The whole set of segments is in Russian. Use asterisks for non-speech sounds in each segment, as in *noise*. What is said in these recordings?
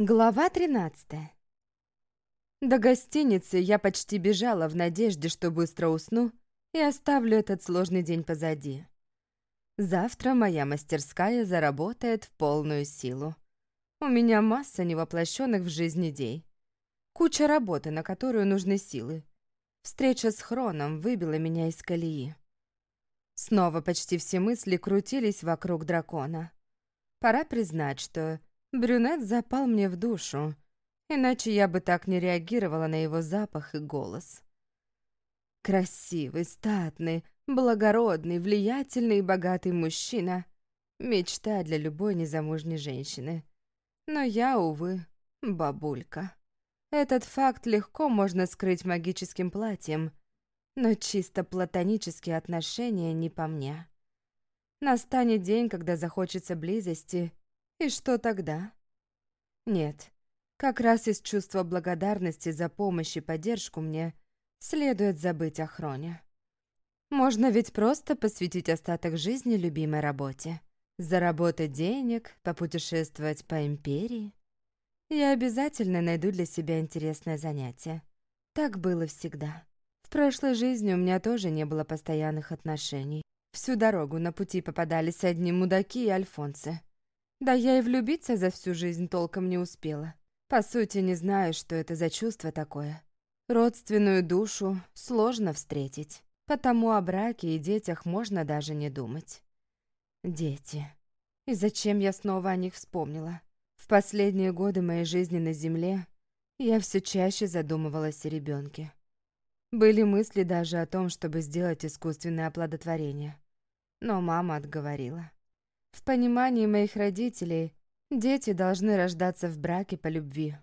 Глава 13 До гостиницы я почти бежала в надежде, что быстро усну и оставлю этот сложный день позади. Завтра моя мастерская заработает в полную силу. У меня масса невоплощенных в жизни идей. Куча работы, на которую нужны силы. Встреча с Хроном выбила меня из колеи. Снова почти все мысли крутились вокруг дракона. Пора признать, что Брюнет запал мне в душу, иначе я бы так не реагировала на его запах и голос. Красивый, статный, благородный, влиятельный и богатый мужчина — мечта для любой незамужней женщины. Но я, увы, бабулька. Этот факт легко можно скрыть магическим платьем, но чисто платонические отношения не по мне. Настанет день, когда захочется близости, и что тогда? Нет, как раз из чувства благодарности за помощь и поддержку мне следует забыть о Хроне. Можно ведь просто посвятить остаток жизни любимой работе. Заработать денег, попутешествовать по империи. Я обязательно найду для себя интересное занятие. Так было всегда. В прошлой жизни у меня тоже не было постоянных отношений. Всю дорогу на пути попадались одни мудаки и альфонсы. Да я и влюбиться за всю жизнь толком не успела. По сути, не знаю, что это за чувство такое. Родственную душу сложно встретить, потому о браке и детях можно даже не думать. Дети. И зачем я снова о них вспомнила? В последние годы моей жизни на Земле я все чаще задумывалась о ребенке. Были мысли даже о том, чтобы сделать искусственное оплодотворение. Но мама отговорила. В понимании моих родителей, дети должны рождаться в браке по любви.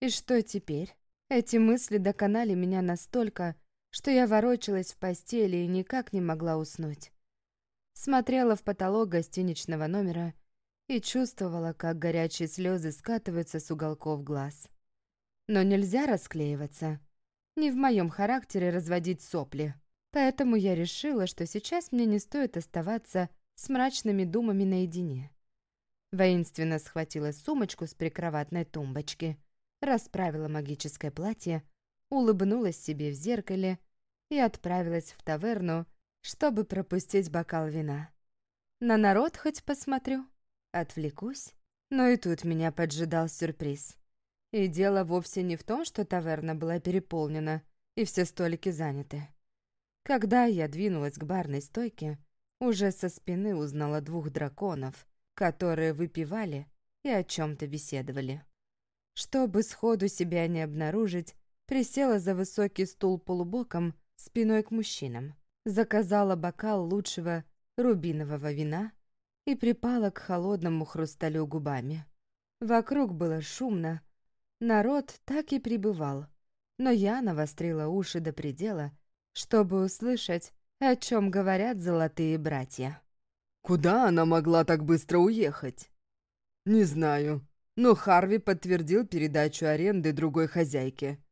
И что теперь? Эти мысли доконали меня настолько, что я ворочалась в постели и никак не могла уснуть. Смотрела в потолок гостиничного номера и чувствовала, как горячие слезы скатываются с уголков глаз. Но нельзя расклеиваться. Не в моем характере разводить сопли. Поэтому я решила, что сейчас мне не стоит оставаться с мрачными думами наедине. Воинственно схватила сумочку с прикроватной тумбочки, расправила магическое платье, улыбнулась себе в зеркале и отправилась в таверну, чтобы пропустить бокал вина. На народ хоть посмотрю, отвлекусь. Но и тут меня поджидал сюрприз. И дело вовсе не в том, что таверна была переполнена и все столики заняты. Когда я двинулась к барной стойке, уже со спины узнала двух драконов, которые выпивали и о чем-то беседовали. Чтобы сходу себя не обнаружить, присела за высокий стул полубоком спиной к мужчинам, заказала бокал лучшего рубинового вина и припала к холодному хрусталю губами. Вокруг было шумно, народ так и пребывал, но я навострила уши до предела, чтобы услышать, о чем говорят золотые братья. Куда она могла так быстро уехать? Не знаю, но Харви подтвердил передачу аренды другой хозяйке.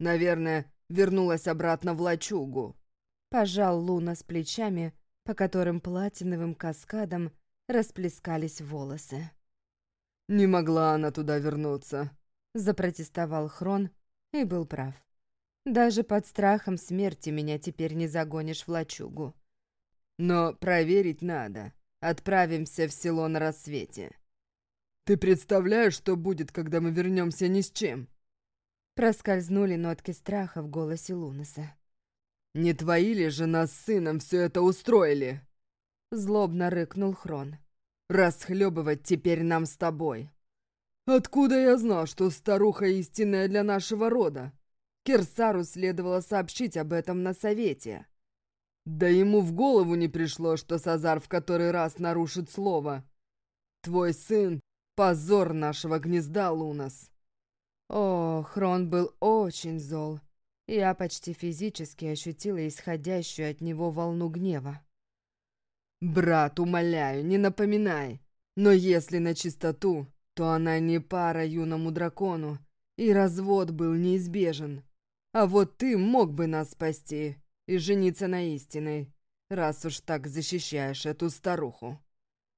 Наверное, вернулась обратно в лачугу. Пожал Луна с плечами, по которым платиновым каскадом расплескались волосы. «Не могла она туда вернуться», — запротестовал Хрон и был прав. Даже под страхом смерти меня теперь не загонишь в лачугу. Но проверить надо. Отправимся в село на рассвете. Ты представляешь, что будет, когда мы вернемся ни с чем? Проскользнули нотки страха в голосе Лунаса. «Не твои ли же нас с сыном все это устроили?» Злобно рыкнул Хрон. «Расхлебывать теперь нам с тобой». «Откуда я знал, что старуха истинная для нашего рода?» Кирсару следовало сообщить об этом на совете. Да ему в голову не пришло, что Сазар в который раз нарушит слово. Твой сын — позор нашего гнезда, Лунас. О, Хрон был очень зол. Я почти физически ощутила исходящую от него волну гнева. «Брат, умоляю, не напоминай. Но если на чистоту, то она не пара юному дракону, и развод был неизбежен. А вот ты мог бы нас спасти и жениться на истиной, раз уж так защищаешь эту старуху».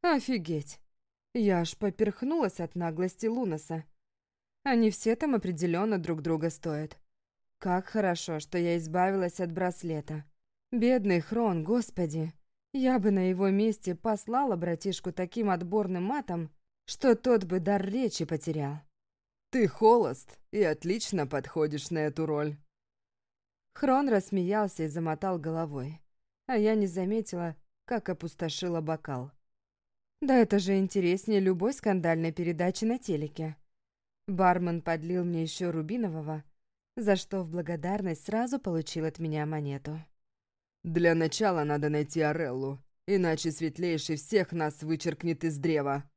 «Офигеть! Я аж поперхнулась от наглости Лунаса. Они все там определенно друг друга стоят. Как хорошо, что я избавилась от браслета. Бедный Хрон, господи. Я бы на его месте послала братишку таким отборным матом, что тот бы дар речи потерял. Ты холост и отлично подходишь на эту роль. Хрон рассмеялся и замотал головой, а я не заметила, как опустошила бокал. Да это же интереснее любой скандальной передачи на телеке. Бармен подлил мне еще рубинового, за что в благодарность сразу получил от меня монету. «Для начала надо найти Ореллу, иначе Светлейший всех нас вычеркнет из древа.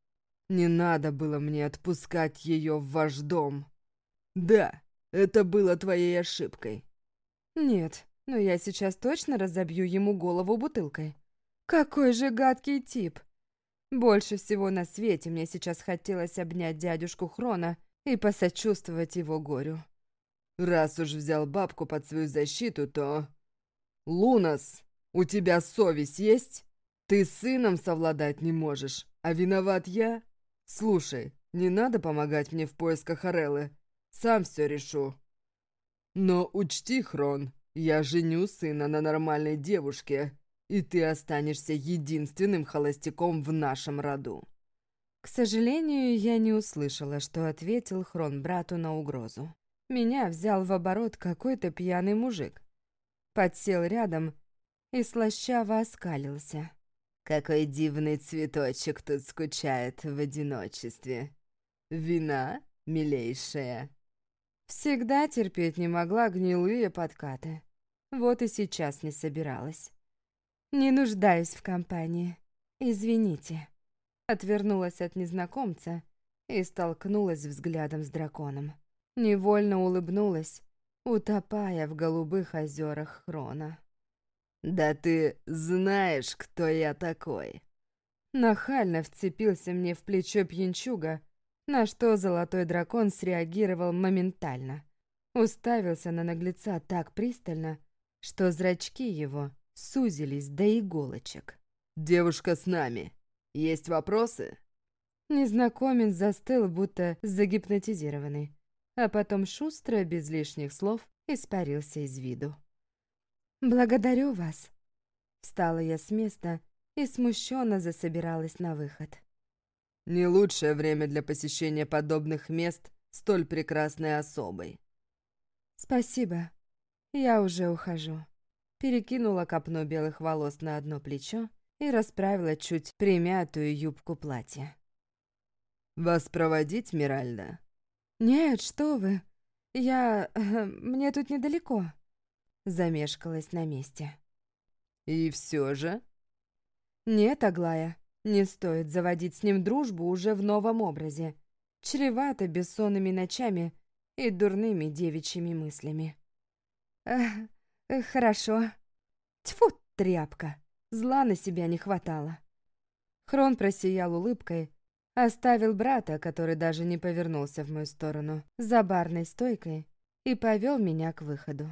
Не надо было мне отпускать ее в ваш дом. Да, это было твоей ошибкой». «Нет, но я сейчас точно разобью ему голову бутылкой. Какой же гадкий тип!» Больше всего на свете мне сейчас хотелось обнять дядюшку Хрона и посочувствовать его горю. «Раз уж взял бабку под свою защиту, то...» «Лунас, у тебя совесть есть? Ты с сыном совладать не можешь, а виноват я? Слушай, не надо помогать мне в поисках Ореллы. Сам все решу. Но учти, Хрон, я женю сына на нормальной девушке, и ты останешься единственным холостяком в нашем роду». К сожалению, я не услышала, что ответил Хрон брату на угрозу. Меня взял в оборот какой-то пьяный мужик. Подсел рядом и слащаво оскалился. «Какой дивный цветочек тут скучает в одиночестве. Вина, милейшая?» Всегда терпеть не могла гнилые подкаты. Вот и сейчас не собиралась. Не нуждаюсь в компании. Извините. Отвернулась от незнакомца и столкнулась взглядом с драконом. Невольно улыбнулась, утопая в голубых озерах Хрона. «Да ты знаешь, кто я такой!» Нахально вцепился мне в плечо пьянчуга, на что золотой дракон среагировал моментально. Уставился на наглеца так пристально, что зрачки его сузились до иголочек. «Девушка с нами!» Есть вопросы?» Незнакомец застыл, будто загипнотизированный, а потом шустро, без лишних слов, испарился из виду. «Благодарю вас!» Встала я с места и смущенно засобиралась на выход. «Не лучшее время для посещения подобных мест столь прекрасной особой». «Спасибо. Я уже ухожу». Перекинула копну белых волос на одно плечо и расправила чуть примятую юбку платья. «Вас проводить, Миральда?» «Нет, что вы. Я... *laughs* Мне тут недалеко». Замешкалась на месте. «И все же?» «Нет, Аглая, не стоит заводить с ним дружбу уже в новом образе. Чревато бессонными ночами и дурными девичьими мыслями». «Эх, хорошо. Тьфу, тряпка!» Зла на себя не хватало. Хрон просиял улыбкой, оставил брата, который даже не повернулся в мою сторону, за барной стойкой и повел меня к выходу.